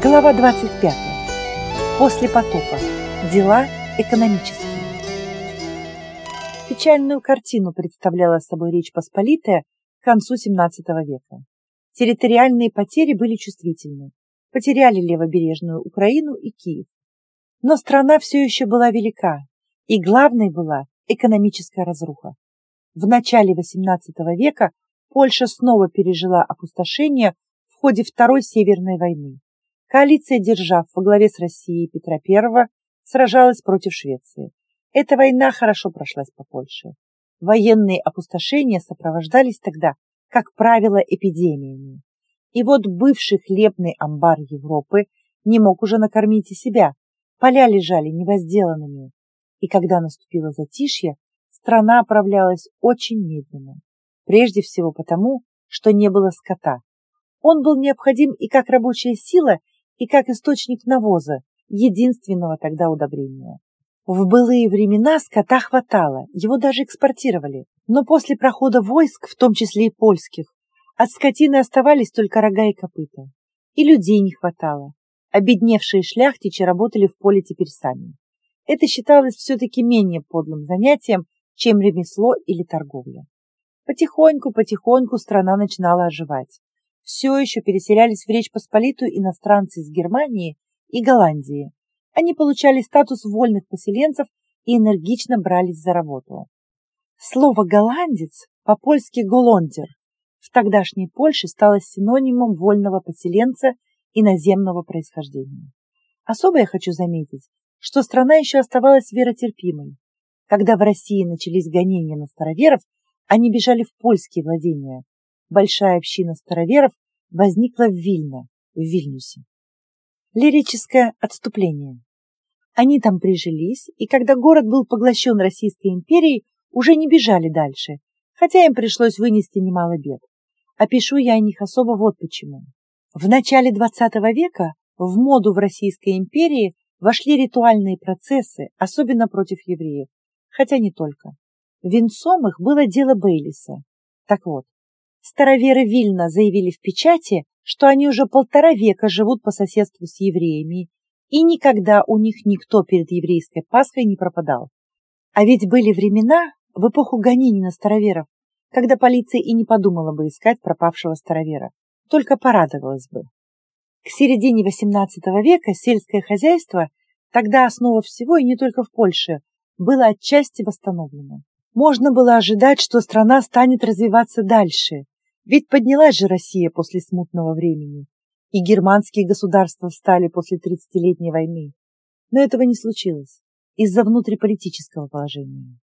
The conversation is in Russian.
Глава 25. После потопа. Дела экономические. Печальную картину представляла собой Речь Посполитая к концу XVII века. Территориальные потери были чувствительны. Потеряли левобережную Украину и Киев. Но страна все еще была велика, и главной была экономическая разруха. В начале XVIII века Польша снова пережила опустошение в ходе Второй Северной войны. Коалиция держав во главе с Россией Петра I сражалась против Швеции. Эта война хорошо прошлась по Польше. Военные опустошения сопровождались тогда, как правило, эпидемиями. И вот бывший хлебный амбар Европы не мог уже накормить и себя. Поля лежали невозделанными. И когда наступило затишье, страна оправлялась очень медленно. Прежде всего потому, что не было скота. Он был необходим и как рабочая сила, и как источник навоза, единственного тогда удобрения. В былые времена скота хватало, его даже экспортировали, но после прохода войск, в том числе и польских, от скотины оставались только рога и копыта. И людей не хватало. Обедневшие шляхтичи работали в поле теперь сами. Это считалось все-таки менее подлым занятием, чем ремесло или торговля. Потихоньку-потихоньку страна начинала оживать все еще переселялись в Речь Посполитую иностранцы из Германии и Голландии. Они получали статус вольных поселенцев и энергично брались за работу. Слово «голландец» по-польски «голондер» в тогдашней Польше стало синонимом вольного поселенца иноземного происхождения. Особо я хочу заметить, что страна еще оставалась веротерпимой. Когда в России начались гонения на староверов, они бежали в польские владения, большая община староверов возникла в Вильно, в Вильнюсе. Лирическое отступление. Они там прижились, и когда город был поглощен Российской империей, уже не бежали дальше, хотя им пришлось вынести немало бед. Опишу я о них особо вот почему. В начале XX века в моду в Российской империи вошли ритуальные процессы, особенно против евреев, хотя не только. Венцом их было дело Бейлиса. Так вот, Староверы Вильна заявили в печати, что они уже полтора века живут по соседству с евреями, и никогда у них никто перед еврейской Пасхой не пропадал. А ведь были времена, в эпоху гонений на староверов, когда полиция и не подумала бы искать пропавшего старовера, только порадовалась бы. К середине XVIII века сельское хозяйство, тогда основа всего и не только в Польше, было отчасти восстановлено. Можно было ожидать, что страна станет развиваться дальше, ведь поднялась же Россия после смутного времени, и германские государства встали после тридцатилетней войны. Но этого не случилось из-за внутриполитического положения.